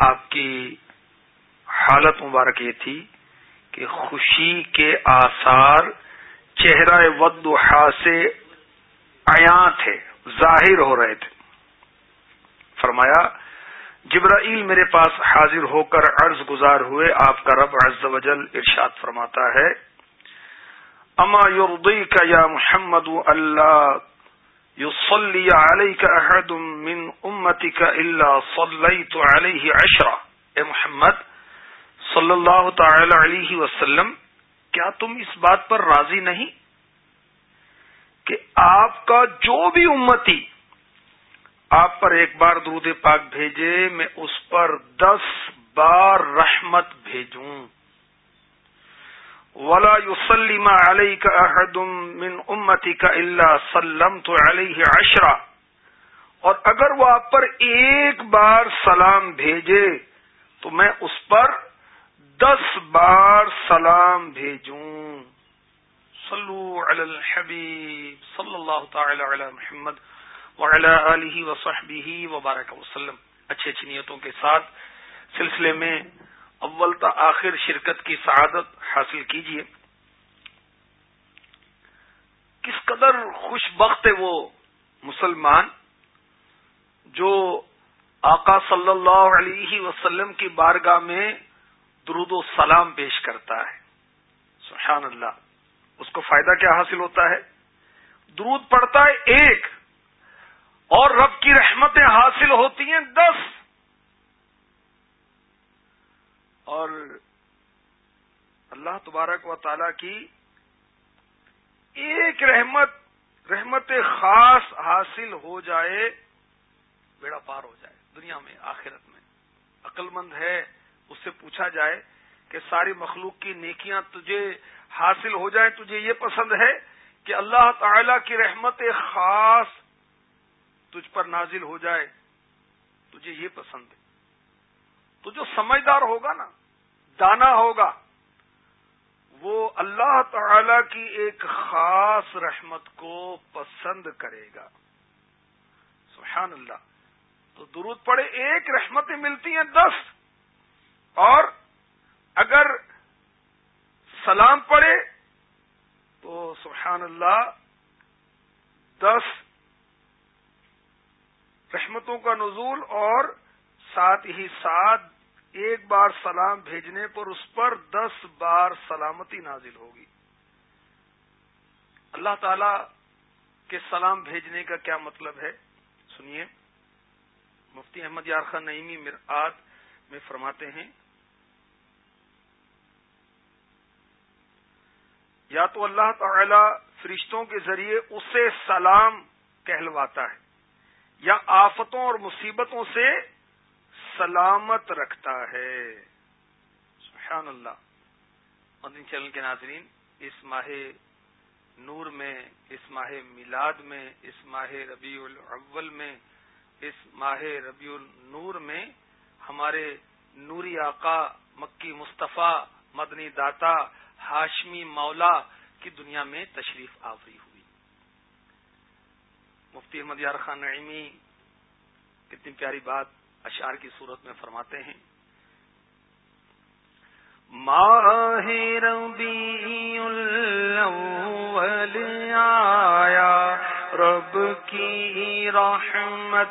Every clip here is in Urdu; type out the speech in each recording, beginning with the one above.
آپ کی حالت مبارک یہ تھی کہ خوشی کے آثار چہرہ ود سے عیاں تھے، ظاہر ہو رہے تھے۔ فرمایا، جبرائیل میرے پاس حاضر ہو کر عرض گزار ہوئے، آپ کا رب عز و جل ارشاد فرماتا ہے، اما یوردی کا یا محمد اللہ یوسلی علیہ کا احد من امتی کا اللہ صلی تو اے محمد صلی اللہ تعالی علیہ وسلم، کیا تم اس بات پر راضی نہیں کہ آپ کا جو بھی امتی آپ پر ایک بار درود پاک بھیجے، میں اس پر دس بار رحمت بھیجوں؟ ولا یوسلیم علیہ کا احد من امتی کا اللہ سلم تو علیہ عشرہ اور اگر وہ آپ پر ایک بار سلام بھیجے، تو میں اس پر دس بار سلام بھیجوں۔ صلو علی الحبیب صلی اللہ تعالی علی محمد وعلی آلہ وصحبہ وبارک وسلم۔ اچھی اچھی نیتوں کے ساتھ سلسلے میں اول تا آخر شرکت کی سعادت حاصل کیجیے کس قدر خوش بخت ہے وہ مسلمان جو آقا صلی اللہ علیہ وسلم کی بارگاہ میں درود و سلام پیش کرتا ہے۔ سبحان اللہ، اس کو فائدہ کیا حاصل ہوتا ہے؟ درود پڑتا ہے ایک اور رب کی رحمتیں حاصل ہوتی ہیں دس۔ اور اللہ تبارک و تعالی کی ایک رحمت رحمت خاص حاصل ہو جائے، بیڑا پار ہو جائے، دنیا میں، آخرت میں۔ عقل مند ہے، اس سے پوچھا جائے کہ ساری مخلوق کی نیکیاں تجھے حاصل ہو جائیں، تجھے یہ پسند ہے کہ اللہ تعالی کی رحمت خاص تجھ پر نازل ہو جائے، تجھے یہ پسند ہے۔ تو جو سمجھدار ہوگا نا دانا ہوگا۔ وہ اللہ تعالی کی ایک خاص رحمت کو پسند کرے گا۔ سبحان اللہ۔ تو درود پڑے ایک رحمتیں ملتی ہیں دس۔ اور اگر سلام پڑے تو سبحان اللہ دس رحمتوں کا نزول اور ساتھ ہی ساتھ ایک بار سلام بھیجنے پر اس پر دس بار سلامتی نازل ہوگی۔ اللہ تعالی کے سلام بھیجنے کا کیا مطلب ہے؟ سنیے۔ مفتی احمد یارخان نعیمی مرآد میں فرماتے ہیں، یا تو اللہ تعالی فرشتوں کے ذریعے اسے سلام کہلواتا ہے، یا آفتوں اور مصیبتوں سے سلامت رکھتا ہے۔ سبحان اللہ۔ مدنی چینل کے ناظرین، اس ماہ نور میں، اس ماہ میلاد میں، اس ماہ ربیع الاول میں، اس ماہ ربیع النور میں ہمارے نوری آقا مکی مصطفیٰ مدنی داتا ہاشمی مولا کی دنیا میں تشریف آوری ہوئی۔ مفتی احمد یار خان نعیمی، کتنی پیاری بات۔ اشعار کی صورت میں فرماتے ہیں۔ ماہ ربی الاول آیا، رب کی رحمت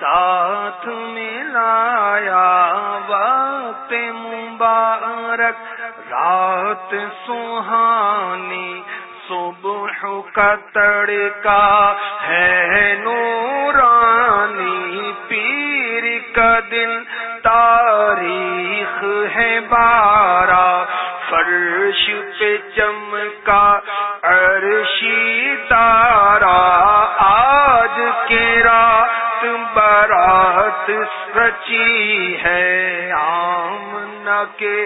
ساتھ ملایا۔ وقت مبارک، رات سہانی، صبح کا تڑکا ہے نورانی۔ پیر کا دن تاریخ ہے بارہ فرش پہ چمکا عرشی تارا آج کے رات برات سچی ہے آمنا کے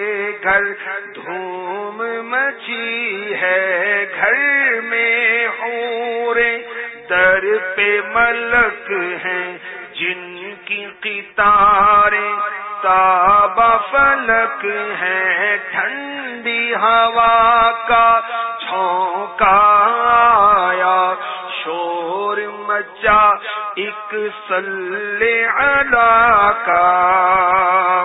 گھر دھوم مچی ہے گھر میں ہو در پہ ملک ہیں جن کی قطاریں تاب فلک ہے ٹھنڈی ہوا کا جھونکا آیا۔ شور مچا ایک سل ادا کا۔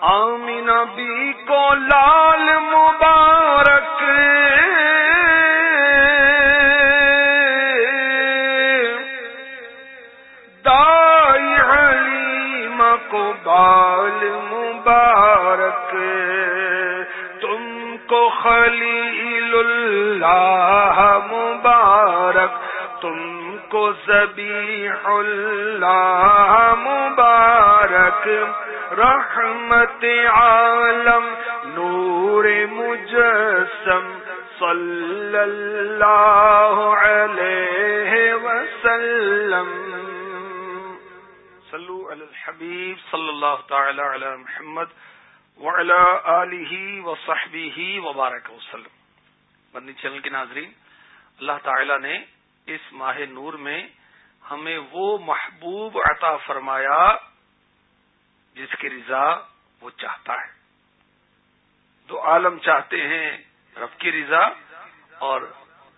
آمین بی کو لال مبارک کو مبارک، تم کو خلیل اللہ مبارک، تم کو زبی اللہ مبارک، رحمت عالم، نور مجسم، صلی اللہ علیہ وسلم۔ صلو علی الحبیب صلی اللہ تعالی علی محمد وعلی آلہ وصحبہ وبارک وسلم۔ مدنی چینل کے ناظرین، اللہ تعالی نے اس ماہ نور میں ہمیں وہ محبوب عطا فرمایا جس کی رضا وہ چاہتا ہے۔ دو عالم چاہتے ہیں، رب کی رضا اور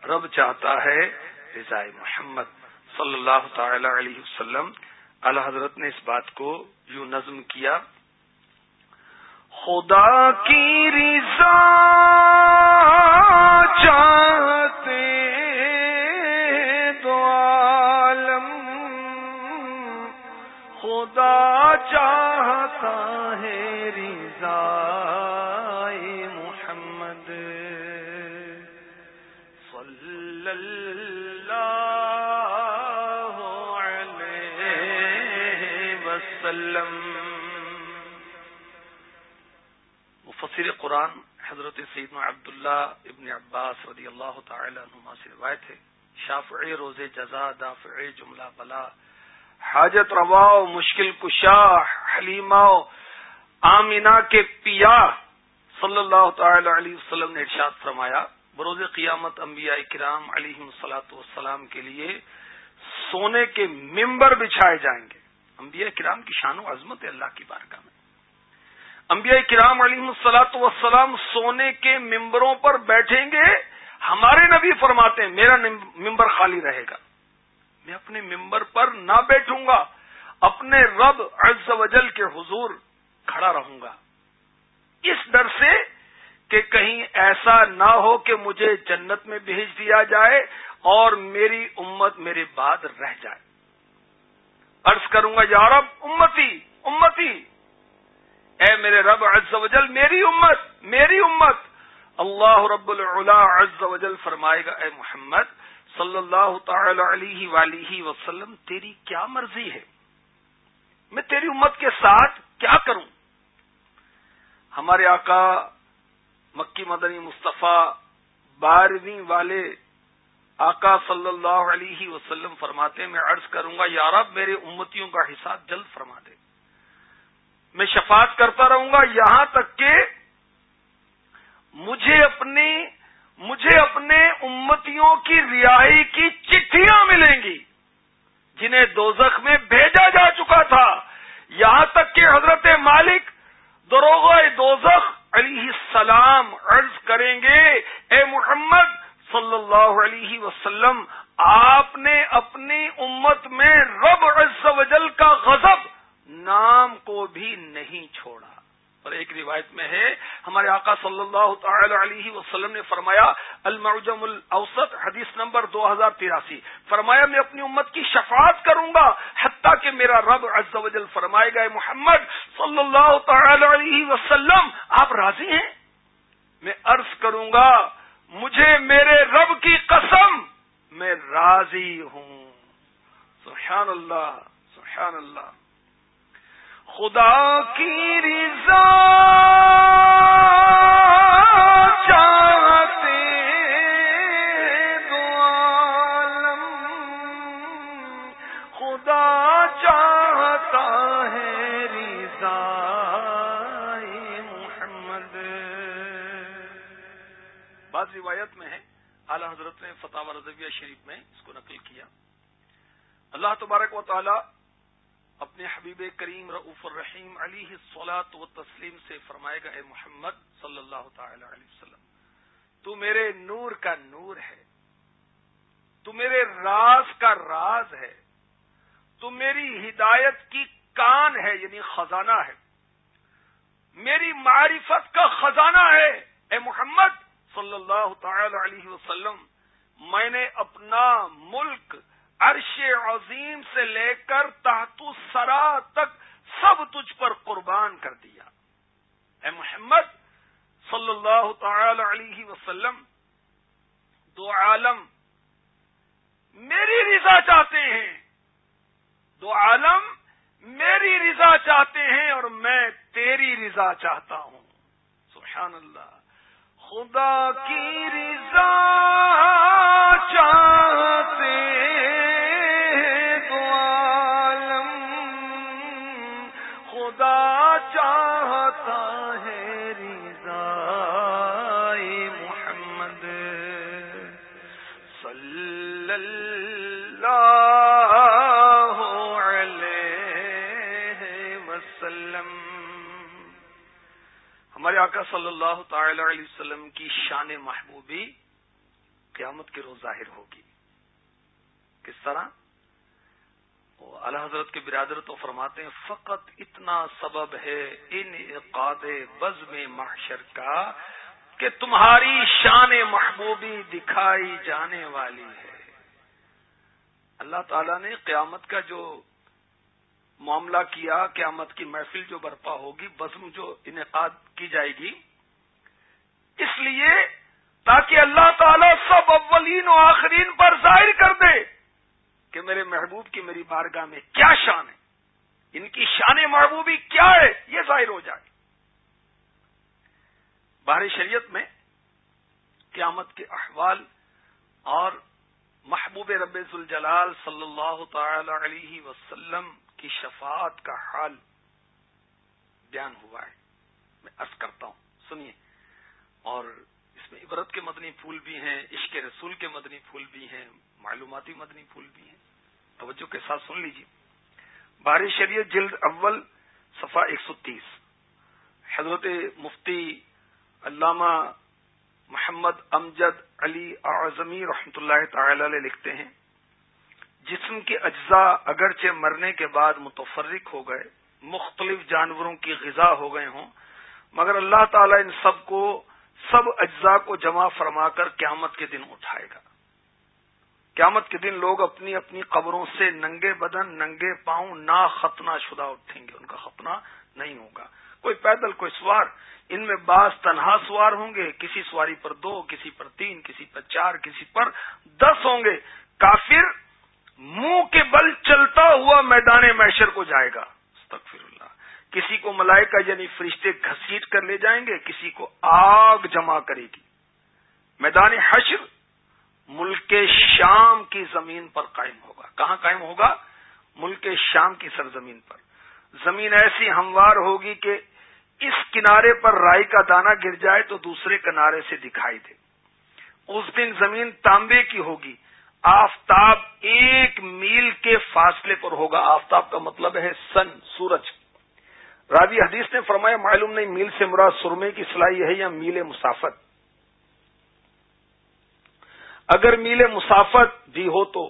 رب چاہتا ہے رضا محمد صلی اللہ تعالی علیہ وسلم۔ اللہ حضرت نے اس بات کو یوں نظم کیا، خدا کی رضا چاہتے دو عالم، خدا چاہ مفسر قرآن حضرت سیدنا عبداللہ ابن عباس رضی اللہ تعالی عنہما سے روایت ہے۔ شافع روز جزا دافع جملہ بلا، حاجت روا مشکل کشا حلیمہ آمینہ کے پیا صلی اللہ تعالی علیہ وسلم نے ارشاد فرمایا، بروز قیامت انبیاء کرام علیہ صلاحت والسلام کے لیے سونے کے ممبر بچھائے جائیں گے۔ انبیاء کرام کی شان و عظمت اللہ کی بارگاہ میں۔ انبیاء کرام علیہ السلاۃ وسلام سونے کے ممبروں پر بیٹھیں گے، ہمارے نبی فرماتے ہیں، میرا ممبر خالی رہے گا۔ میں اپنے ممبر پر نہ بیٹھوں گا، اپنے رب عز و جل کے حضور کھڑا رہوں گا۔ اس ڈر سے کہ کہیں ایسا نہ ہو کہ مجھے جنت میں بھیج دیا جائے اور میری امت میرے بعد رہ جائے۔ عرض کروں گا یارب امتی امتی اے میرے رب عز و جل، میری امت میری امت۔ اللہ رب العلا عز و جل فرمائے گا، اے محمد صلی اللہ تعالی علیہ ولیہ وسلم، تیری کیا مرضی ہے؟ میں تیری امت کے ساتھ کیا کروں؟ ہمارے آقا مکی مدنی مصطفیٰ بارہویں والے آقا صلی اللہ علیہ وسلم فرماتے میں عرض کروں گا یارب میرے امتیوں کا حساب جلد فرما دے۔ میں شفاعت کرتا رہوں گا یہاں تک کہ مجھے اپنی مجھے اپنے امتیوں کی رہائی کی چٹھیاں ملیں گی جنہیں دوزخ میں بھیجا جا چکا تھا۔ یہاں تک کہ حضرت مالک دروغ دوزخ علیہ السلام عرض کریں گے، اے محمد صلی اللہ علیہ وسلم، آپ نے اپنی امت میں رب عز و جل کا غضب نام کو بھی نہیں چھوڑا۔ اور ایک روایت میں ہے، ہمارے آقا صلی اللہ تعالی علیہ وسلم نے فرمایا، المعجم الاوسط، حدیث نمبر دو ہزار تراسی۔ فرمایا، میں اپنی امت کی شفاعت کروں گا حتیٰ کہ میرا رب عز و جل فرمائے گا محمد صلی اللہ تعالی علیہ وسلم، آپ راضی ہیں؟ میں عرض کروں گا مجھے میرے رب کی قسم، میں راضی ہوں۔ سبحان اللہ سبحان اللہ۔ خدا کی رضا چاہتے دو عالم۔ خدا چاہتا ہے رضا محمد۔ بعض روایت میں ہے، اعلی حضرت نے فتح رضویہ شریف میں اس کو نقل کیا۔ اللہ تبارک و تعالی اپنے حبیب کریم رعف الرحیم علی سولاد و تسلیم سے فرمائے گا، اے محمد صلی اللہ تعالی علیہ وسلم، تو میرے نور کا نور ہے، تو میرے راز کا راز ہے، تو میری ہدایت کی کان ہے یعنی خزانہ ہے، میری معرفت کا خزانہ ہے، اے محمد صلی اللہ تعالی علیہ وسلم، میں نے اپنا ملک عرش عظیم سے لے کر تحت سرا تک سب تجھ پر قربان کر دیا۔ اے محمد صلی اللہ تعالی علیہ وسلم، دو عالم میری رضا چاہتے ہیں۔ دو عالم میری رضا چاہتے ہیں اور میں تیری رضا چاہتا ہوں۔ سبحان اللہ۔ خدا کی رضا چاہتے دو عالم خدا چاہتا ہے ہمارے آقا صلی اللہ تعالی علیہ وسلم کی شان محبوبی قیامت کے روز ظاہر ہوگی۔ کس طرح؟ اللہ حضرت کے برادر تو فرماتے ہیں، فقط اتنا سبب ہے ان اقاد بز میں محشر کا کہ تمہاری شان محبوبی دکھائی جانے والی ہے۔ اللہ تعالی نے قیامت کا جو معاملہ کیا، قیامت کی محفل جو برپا ہوگی، بزم جو انعقاد کی جائے گی۔ اس لیے تاکہ اللہ تعالی سب اولین و آخرین پر ظاہر کر دے کہ میرے محبوب کی میری بارگاہ میں کیا شان ہے۔ ان کی شان محبوبی کیا ہے؟ یہ ظاہر ہو جائے۔ بار شریعت میں قیامت کے احوال اور محبوب رب الجلال صلی اللہ تعالی علیہ وسلم کی شفاعت کا حال بیان ہوا ہے۔ میں عرض کرتا ہوں، سنیے۔ اور اس میں عبرت کے مدنی پھول بھی ہیں، عشق رسول کے مدنی پھول بھی ہیں، معلوماتی مدنی پھول بھی ہیں۔ توجہ کے ساتھ سن لیجیے بار شریعت جلد اول صفا ایک سو تیس۔ حضرت مفتی علامہ محمد امجد علی اعظمی رحمۃ اللہ تعالی علیہ لکھتے ہیں۔ جسم کے اجزاء اگرچہ مرنے کے بعد متفرق ہو گئے، مختلف جانوروں کی غذا ہو گئے ہوں، مگر اللہ تعالیٰ ان سب کو، سب اجزاء کو جمع فرما کر قیامت کے دن اٹھائے گا۔ قیامت کے دن لوگ اپنی اپنی قبروں سے ننگے بدن، ننگے پاؤں نہ ختنہ شدہ اٹھیں گے، ان کا ختنہ نہیں ہوگا۔ کوئی پیدل، کوئی سوار، ان میں بعض تنہا سوار ہوں گے، کسی سواری پر دو، کسی پر تین، کسی پر چار، کسی پر دس ہوں گے، کافر منہ کے بل چلتا ہوا میدان میشر کو جائے گا۔ استغفر اللہ۔ کسی کو ملائکہ یعنی فرشتے گھسیٹ کر لے جائیں گے، کسی کو آگ جمع کرے گی۔ میدان حشر ملک شام کی زمین پر قائم ہوگا۔ کہاں قائم ہوگا؟ ملک شام کی سرزمین پر۔ زمین ایسی ہموار ہوگی کہ اس کنارے پر رائی کا دانہ گر جائے تو دوسرے کنارے سے دکھائی دے۔ اس دن زمین تانبے کی ہوگی۔ آفتاب ایک میل کے فاصلے پر ہوگا۔ آفتاب کا مطلب ہے سن، سورج۔ راوی حدیث نے فرمایا، معلوم نہیں میل سے مراد سرمے کی سلائی ہے یا میل مسافت۔ اگر میل مسافت بھی ہو تو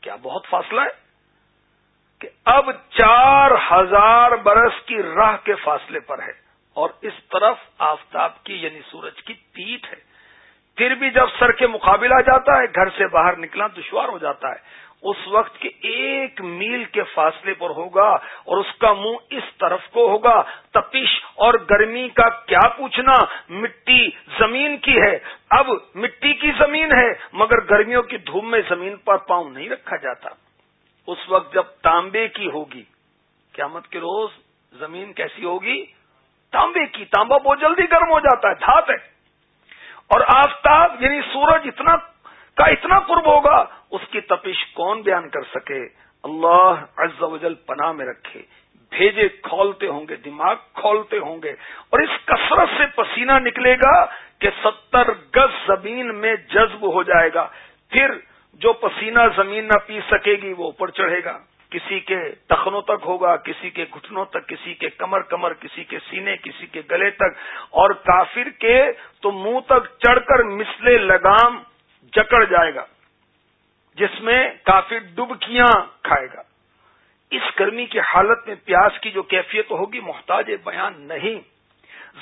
کیا بہت فاصلہ ہے؟ کہ اب چار ہزار برس کی راہ کے فاصلے پر ہے اور اس طرف آفتاب کی یعنی سورج کی پیٹ ہے۔ پھر بھی جب سر کے مقابل آ جاتا ہے، گھر سے باہر نکلنا دشوار ہو جاتا ہے۔ اس وقت کے ایک میل کے فاصلے پر ہوگا اور اس کا منہ اس طرف کو ہوگا۔ تپش اور گرمی کا کیا پوچھنا؟ مٹی زمین کی ہے۔ اب مٹی کی زمین ہے، مگر گرمیوں کی دھوم میں زمین پر پاؤں نہیں رکھا جاتا۔ اس وقت جب تانبے کی ہوگی، قیامت کے روز زمین کیسی ہوگی؟ تانبے کی۔ تانبا بہت جلدی گرم ہو جاتا ہے، دھات ہے۔ اور آفتاب یعنی سورج اتنا کا اتنا قرب ہوگا، اس کی تپش کون بیان کر سکے؟ اللہ عز و جل پناہ میں رکھے۔ بھیجے کھولتے ہوں گے، دماغ کھولتے ہوں گے۔ اور اس کثرت سے پسینہ نکلے گا کہ ستر گز زمین میں جذب ہو جائے گا۔ پھر جو پسینہ زمین نہ پی سکے گی، وہ اوپر چڑھے گا۔ کسی کے تخنوں تک ہوگا، کسی کے گھٹنوں تک، کسی کے کمر کمر، کسی کے سینے، کسی کے گلے تک۔ اور کافر کے تو منہ تک چڑھ کر مسلے لگام جکڑ جائے گا، جس میں کافر ڈبکیاں کھائے گا۔ اس گرمی کی حالت میں پیاس کی جو کیفیت ہوگی، محتاج بیان نہیں۔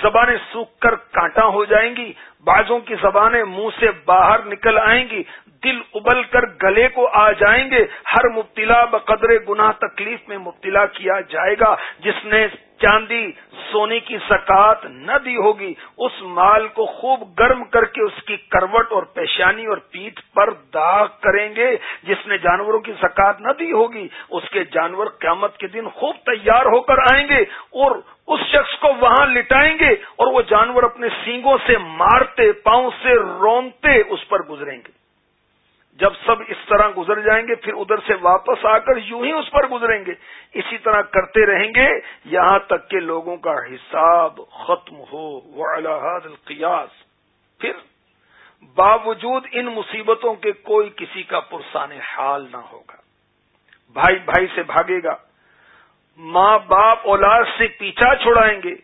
زبانیں سوکھ کر کانٹا ہو جائیں گی بعضوں کی زبانیں منہ سے باہر نکل آئیں گی۔ دل ابل کر گلے کو آ جائیں گے۔ ہر مبتلا بقدر گناہ تکلیف میں مبتلا کیا جائے گا۔ جس نے چاندی سونے کی زکات نہ دی ہوگی، اس مال کو خوب گرم کر کے اس کی کروٹ اور پیشانی اور پیٹ پر داغ کریں گے۔ جس نے جانوروں کی زکات نہ دی ہوگی، اس کے جانور قیامت کے دن خوب تیار ہو کر آئیں گے اور اس شخص کو وہاں لٹائیں گے اور وہ جانور اپنے سینگوں سے مارتے، پاؤں سے رونتے اس پر گزریں گے۔ جب سب اس طرح گزر جائیں گے، پھر ادھر سے واپس آ کر یوں ہی اس پر گزریں گے۔ اسی طرح کرتے رہیں گے، یہاں تک کہ لوگوں کا حساب ختم ہو۔ وہ الحاد القیاس۔ پھر باوجود ان مصیبتوں کے کوئی کسی کا پرسان حال نہ ہوگا۔ بھائی بھائی سے بھاگے گا۔ ماں باپ اولاد سے پیچھا چھڑائیں گے۔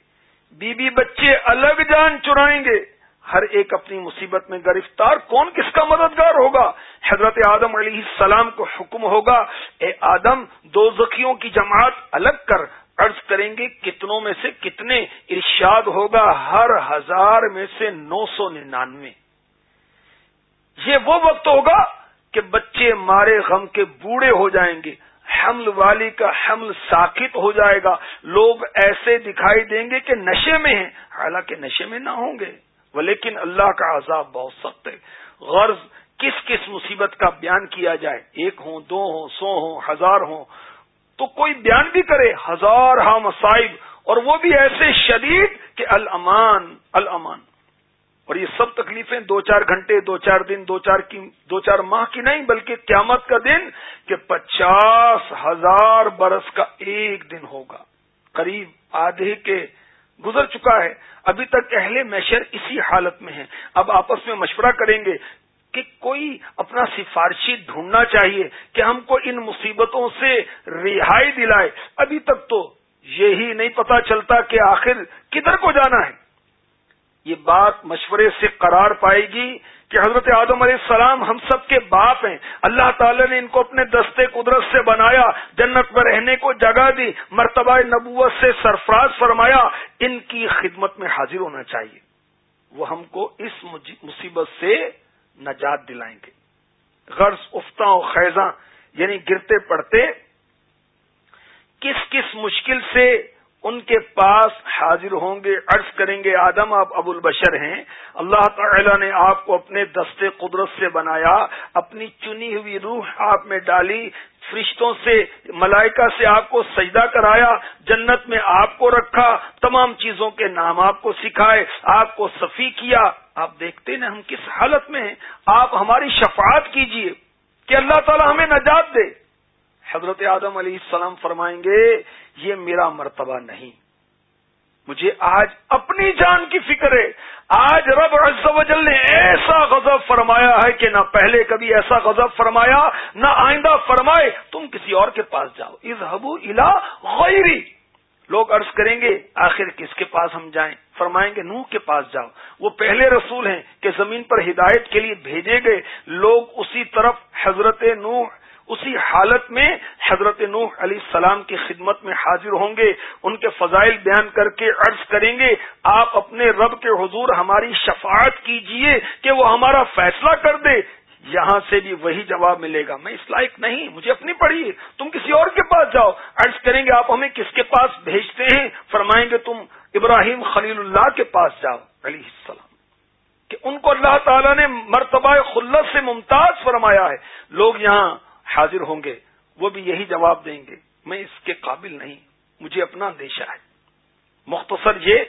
بیوی بچے الگ جان چرائیں گے۔ ہر ایک اپنی مصیبت میں گرفتار کون کس کا مددگار ہوگا؟ حضرت آدم علیہ السلام کو حکم ہوگا، اے آدم، دو زخیوں کی جماعت الگ کر عرض کریں گے کتنوں میں سے کتنے ارشاد ہوگا؟ ہر ہزار میں سے نو سو ننانوے۔ یہ وہ وقت ہوگا کہ بچے مارے غم کے بوڑھے ہو جائیں گے، حمل والی کا حمل ساکت ہو جائے گا۔ لوگ ایسے دکھائی دیں گے کہ نشے میں ہیں، حالانکہ نشے میں نہ ہوں گے۔ لیکن اللہ کا عذاب بہت سخت ہے۔ غرض کس کس مصیبت کا بیان کیا جائے؟ ایک ہوں، دو ہوں، سو ہوں، ہزار ہوں۔ تو کوئی بیان بھی کرے ہزار ہاں مصائب، اور وہ بھی ایسے شدید کہ الامان الامان اور یہ سب تکلیفیں دو چار گھنٹے، دو چار دن، دو چار کی، دو چار ماہ کی نہیں، بلکہ قیامت کا دن کہ پچاس ہزار برس کا ایک دن ہوگا۔ قریب آدھے کے گزر چکا ہے۔ ابھی تک اہل میشر اسی حالت میں ہیں۔ اب آپس میں مشورہ کریں گے کہ کوئی اپنا سفارشی ڈھونڈنا چاہیے کہ ہم کو ان مصیبتوں سے رہائی دلائے۔ ابھی تک تو یہی نہیں پتا چلتا کہ آخر کدھر کو جانا ہے۔ یہ بات مشورے سے قرار پائے گی کہ حضرت آدم علیہ السلام ہم سب کے باپ ہیں۔ اللہ تعالی نے ان کو اپنے دستے قدرت سے بنایا، جنت میں رہنے کو جگہ دی، مرتبہ نبوت سے سرفراز فرمایا، ان کی خدمت میں حاضر ہونا چاہیے۔ وہ ہم کو اس مصیبت سے نجات دلائیں گے۔ غرض افتا و خیزاں یعنی گرتے پڑتے کس کس مشکل سے ان کے پاس حاضر ہوں گے، عرض کریں گے، آدم، آپ ابو البشر ہیں۔ اللہ تعالی نے آپ کو اپنے دستے قدرت سے بنایا، اپنی چنی ہوئی روح آپ میں ڈالی، فرشتوں سے، ملائکہ سے آپ کو سجدہ کرایا، جنت میں آپ کو رکھا، تمام چیزوں کے نام آپ کو سکھائے، آپ کو صفی کیا۔ آپ دیکھتے نا ہم کس حالت میں ہیں۔ آپ ہماری شفاعت کیجیے کہ اللہ تعالی ہمیں نجات دے۔ حضرت آدم علیہ السلام فرمائیں گے، یہ میرا مرتبہ نہیں۔ مجھے آج اپنی جان کی فکر ہے۔ آج رب عز و جل نے ایسا غضب فرمایا ہے کہ نہ پہلے کبھی ایسا غضب فرمایا، نہ آئندہ فرمائے، تم کسی اور کے پاس جاؤ۔ از حبو الا غیری۔ لوگ عرض کریں گے، آخر کس کے پاس ہم جائیں؟ فرمائیں گے، نوح کے پاس جاؤ۔ وہ پہلے رسول ہیں کہ زمین پر ہدایت کے لیے بھیجے گئے۔ لوگ اسی طرف حضرت نوح اسی حالت میں حضرت نوح علیہ السلام کی خدمت میں حاضر ہوں گے، ان کے فضائل بیان کر کے عرض کریں گے، آپ اپنے رب کے حضور ہماری شفاعت کیجیے کہ وہ ہمارا فیصلہ کر دے۔ یہاں سے بھی وہی جواب ملے گا۔ میں اس لائق نہیں، مجھے اپنی پڑھی، تم کسی اور کے پاس جاؤ۔ عرض کریں گے، آپ ہمیں کس کے پاس بھیجتے ہیں؟ فرمائیں گے، تم ابراہیم خلیل اللہ کے پاس جاؤ۔ علیہ السلام۔ کہ ان کو اللہ تعالیٰ نے مرتبہ خلت سے ممتاز فرمایا ہے۔ لوگ یہاں حاضر ہوں گے، وہ بھی یہی جواب دیں گے، میں اس کے قابل نہیں، مجھے اپنا اندیشہ ہے۔ مختصر یہ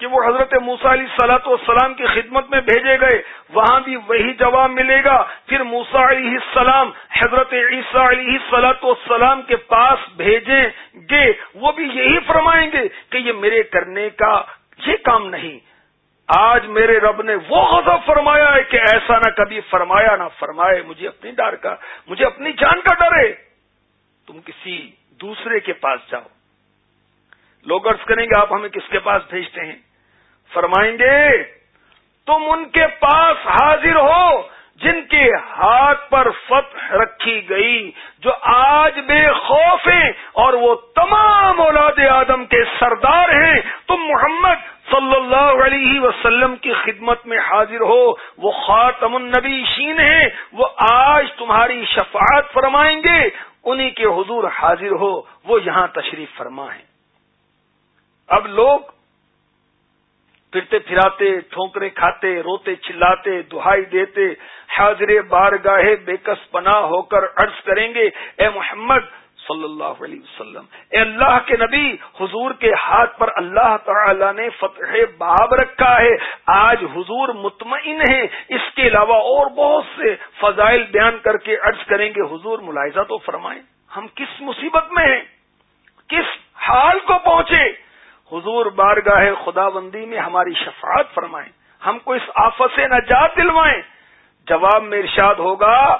کہ وہ حضرت موسا علیہ سلاۃ والسلام کی خدمت میں بھیجے گئے، وہاں بھی وہی جواب ملے گا۔ پھر موسا علیہ السلام حضرت عیسیٰ علیہ سلاۃ والسلام کے پاس بھیجیں گے، وہ بھی یہی فرمائیں گے کہ یہ میرے کرنے کا یہ کام نہیں۔ آج میرے رب نے وہ غضب فرمایا ہے کہ ایسا نہ کبھی فرمایا نہ فرمائے، مجھے اپنی ڈر کا، مجھے اپنی جان کا ڈر ہے تم کسی دوسرے کے پاس جاؤ۔ لوگ عرض کریں گے، آپ ہمیں کس کے پاس بھیجتے ہیں؟ فرمائیں گے، تم ان کے پاس حاضر ہو۔ جن کے ہاتھ پر فتح رکھی گئی، جو آج بے خوف ہیں اور وہ تمام اولاد آدم کے سردار ہیں، تم محمد صلی اللہ علیہ وسلم کی خدمت میں حاضر ہو، وہ خاتم النبی شین ہے وہ آج تمہاری شفاعت فرمائیں گے، انہی کے حضور حاضر ہو، وہ یہاں تشریف فرما ہے۔ اب لوگ پھرتے پھراتے ٹھونکرے کھاتے، روتے، چلاتے، دہائی دیتے حاضر بار گاہے بےکس پناہ ہو کر عرض کریں گے، اے محمد صلی اللہ علیہ وسلم، اے اللہ کے نبی، حضور کے ہاتھ پر اللہ تعالی نے فتح باب رکھا ہے، آج حضور مطمئن ہے اس کے علاوہ اور بہت سے فضائل بیان کر کے عرض کریں گے، حضور ملاحظہ تو فرمائیں، ہم کس مصیبت میں ہیں؟ کس حال کو پہنچے؟ حضور بارگاہ خدا بندی میں ہماری شفاعت فرمائیں، ہم کو اس آفت سے نجات دلوائیں۔ جواب میں ارشاد ہوگا،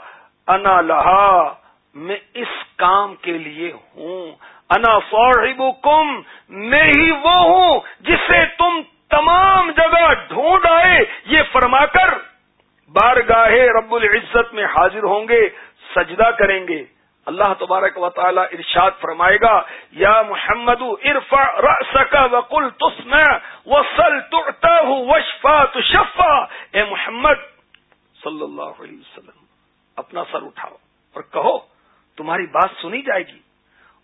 انا لہا، میں اس کام کے لیے ہوں۔ انا صاحبکم، میں ہی وہ ہوں جسے تم تمام جگہ ڈھونڈ آئے۔ یہ فرما کر بارگاہ رب العزت میں حاضر ہوں گے، سجدہ کریں گے۔ اللہ تبارک و تعالی ارشاد فرمائے گا، یا محمد ارفا رأسك وقل تسمع وصل تعطاه وشفا تشفا۔ اے محمد، صلی اللہ علیہ وسلم، اپنا سر اٹھاؤ اور کہو، تمہاری بات سنی جائے گی۔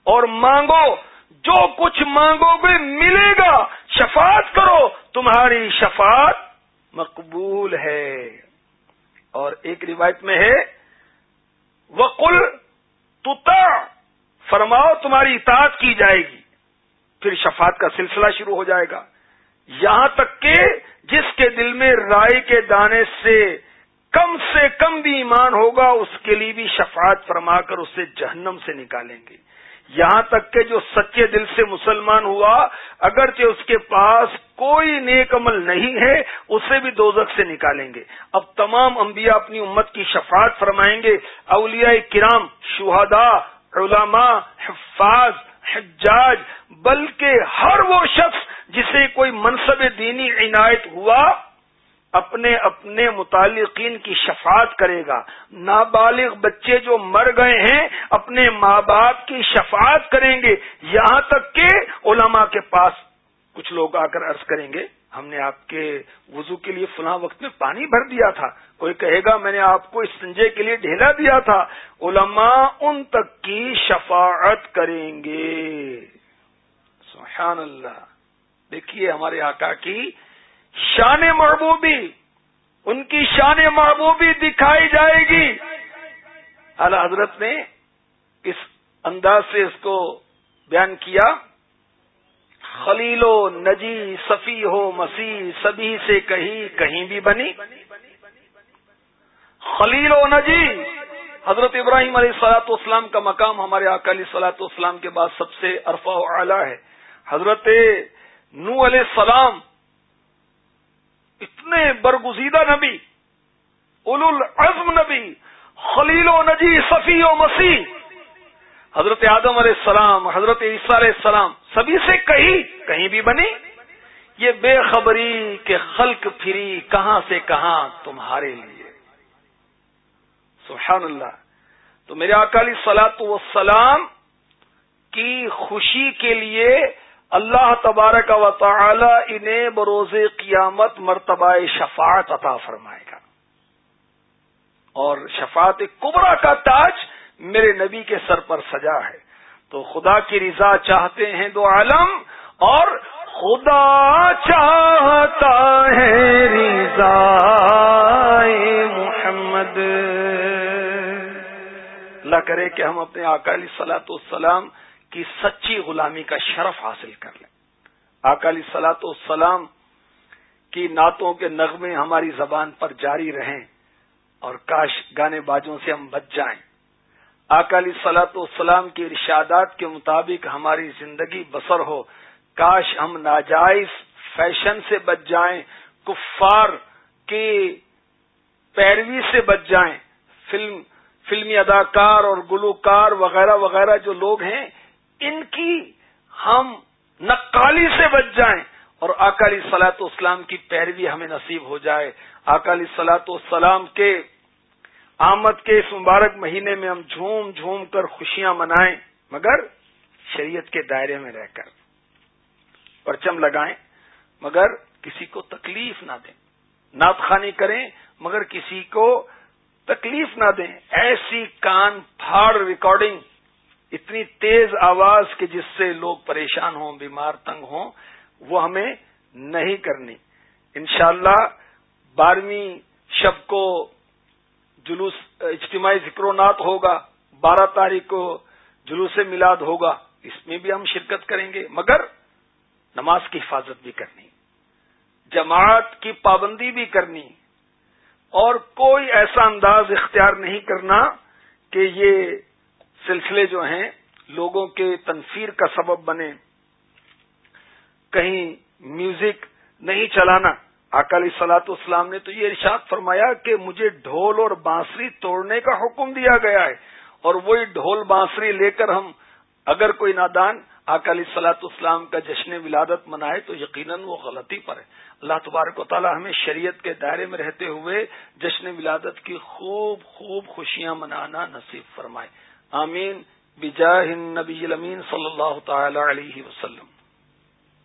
اور مانگو، جو کچھ مانگو گے ملے گا۔ شفاعت کرو، تمہاری شفاعت مقبول ہے۔ اور ایک روایت میں ہے، وقل تتا فرماؤ تمہاری اطاعت کی جائے گی۔ پھر شفاعت کا سلسلہ شروع ہو جائے گا۔ یہاں تک کہ جس کے دل میں رائے کے دانے سے کم سے کم بھی ایمان ہوگا، اس کے لیے بھی شفاعت فرما کر اسے جہنم سے نکالیں گے۔ یہاں تک کہ جو سچے دل سے مسلمان ہوا، اگرچہ اس کے پاس کوئی نیک عمل نہیں ہے، اسے بھی دوزخ سے نکالیں گے۔ اب تمام انبیاء اپنی امت کی شفاعت فرمائیں گے۔ اولیاء کرام، شہداء، علماء، حفاظ، حجاج، بلکہ ہر وہ شخص جسے کوئی منصب دینی عنایت ہوا اپنے اپنے متعلقین کی شفاعت کرے گا۔ نابالغ بچے جو مر گئے ہیں، اپنے ماں باپ کی شفاعت کریں گے۔ یہاں تک کہ علماء کے پاس کچھ لوگ آ کر عرض کریں گے، ہم نے آپ کے وضو کے لیے فلاں وقت میں پانی بھر دیا تھا۔ کوئی کہے گا، میں نے آپ کو اس سنجے کے لیے ڈھیلا دیا تھا۔ علماء ان تک کی شفاعت کریں گے۔ سبحان اللہ۔ دیکھیے ہمارے آقا کی شان محبوبی، ان کی شان محبوبی دکھائی جائے گی۔ اعلی حضرت نے اس انداز سے اس کو بیان کیا، خلیل و نجی، صفی ہو، مسیح، سبھی سے کہیں کہیں بھی بنی۔ خلیل و نجی، حضرت ابراہیم علیہ سلاۃ اسلام کا مقام ہمارے اکالی سلاۃ اسلام کے بعد سب سے عرفہ و اعلیٰ ہے۔ حضرت نو علیہ السلام اتنے برگزیدہ نبی اول العزم نبی، خلیل و نجی، صفی و مسیح، حضرت آدم علیہ السلام، حضرت عیسیٰ علیہ السلام، سبھی سے کہیں کہیں بھی بنی؟ یہ بے خبری کے خلق پھری کہاں سے کہاں تمہارے لیے۔ سبحان اللہ۔ تو میرے اکالی سلاط وسلام کی خوشی کے لیے اللہ تبارک و تعالی انہیں بروز قیامت مرتبہ شفاعت عطا فرمائے گا۔ اور شفاعت کبرا کا تاج میرے نبی کے سر پر سجا ہے۔ تو خدا کی رضا چاہتے ہیں دو عالم اور خدا چاہتا ہے رضا محمد۔ اللہ کرے کہ ہم اپنے اکالی سلاۃ السلام کی سچی غلامی کا شرف حاصل کر لیں۔ اکالی سلاط السلام کی نعتوں کے نغمے ہماری زبان پر جاری رہیں اور کاش گانے بازوں سے ہم بچ جائیں۔ اکالی سلاط السلام کی ارشادات کے مطابق ہماری زندگی بسر ہو، کاش ہم ناجائز فیشن سے بچ جائیں، کفار کی پیروی سے بچ جائیں۔ فلم، فلمی اداکار اور گلوکار وغیرہ وغیرہ جو لوگ ہیں ان کی ہم نقالی سے بچ جائیں اور اکالی سلاط اسلام کی پیروی ہمیں نصیب ہو جائے۔ اکالی سلاط اسلام کے آمد کے اس مبارک مہینے میں ہم جھوم جھوم کر خوشیاں منائیں، مگر شریعت کے دائرے میں رہ کر پرچم لگائیں، مگر کسی کو تکلیف نہ دیں۔ نعت خانی کریں، مگر کسی کو تکلیف نہ دیں۔ ایسی کان پھاڑ ریکارڈنگ اتنی تیز آواز کہ جس سے لوگ پریشان ہوں، بیمار تنگ ہوں، وہ ہمیں نہیں کرنی۔ انشاءاللہ اللہ بارہویں شب کو جلوس، اجتماعی ذکر و نات ہوگا، بارہ تاریخ کو جلوس میلاد ہوگا، اس میں بھی ہم شرکت کریں گے، مگر نماز کی حفاظت بھی کرنی، جماعت کی پابندی بھی کرنی، اور کوئی ایسا انداز اختیار نہیں کرنا کہ یہ سلسلے جو ہیں، لوگوں کے تنفیر کا سبب بنے۔ کہیں میوزک نہیں چلانا۔ اکالی سلاط اسلام نے تو یہ ارشاد فرمایا کہ مجھے ڈھول اور بانسری توڑنے کا حکم دیا گیا ہے۔ اور وہی ڈھول بانسری لے کر ہم اگر کوئی نادان اکالی سلاط اسلام کا جشن ولادت منائے تو یقیناً وہ غلطی پر ہے۔ اللہ تبارک و تعالی ہمیں شریعت کے دائرے میں رہتے ہوئے جشن ولادت کی خوب خوب خوشیاں منانا نصیب فرمائے۔ آمین. بجاہ النبی الامین صلی اللہ تعالی علیہ وسلم.